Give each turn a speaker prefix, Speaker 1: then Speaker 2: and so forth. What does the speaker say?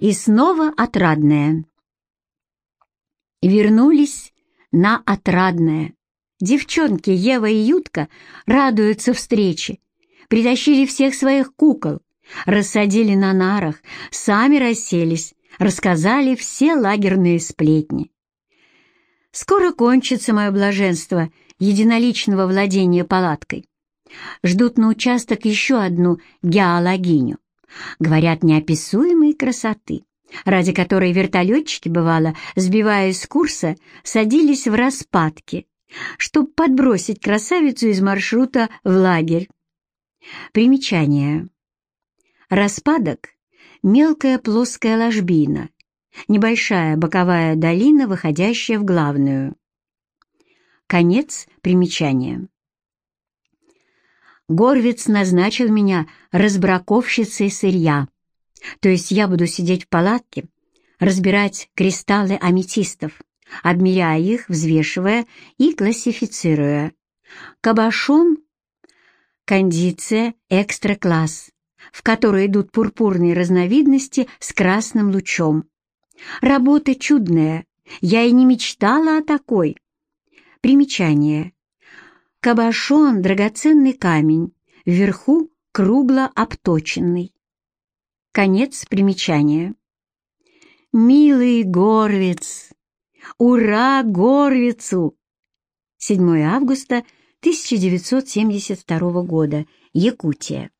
Speaker 1: И снова отрадное. Вернулись на отрадное. Девчонки Ева и Ютка радуются встрече. Притащили всех своих кукол, рассадили на нарах, сами расселись, рассказали все лагерные сплетни. Скоро кончится мое блаженство единоличного владения палаткой. Ждут на участок еще одну геологиню. Говорят, неописуемой красоты, ради которой вертолетчики, бывало, сбиваясь с курса, садились в распадки, чтобы подбросить красавицу из маршрута в лагерь. Примечание. Распадок — мелкая плоская ложбина, небольшая боковая долина, выходящая в главную. Конец примечания. Горвиц назначил меня разбраковщицей сырья, то есть я буду сидеть в палатке, разбирать кристаллы аметистов, обмеряя их, взвешивая и классифицируя. Кабашон — кондиция экстра-класс, в которой идут пурпурные разновидности с красным лучом. Работа чудная, я и не мечтала о такой. Примечание. Кабашон — драгоценный камень, вверху кругло обточенный. Конец примечания. «Милый Горвиц! Ура Горвицу!» 7 августа 1972 года. Якутия.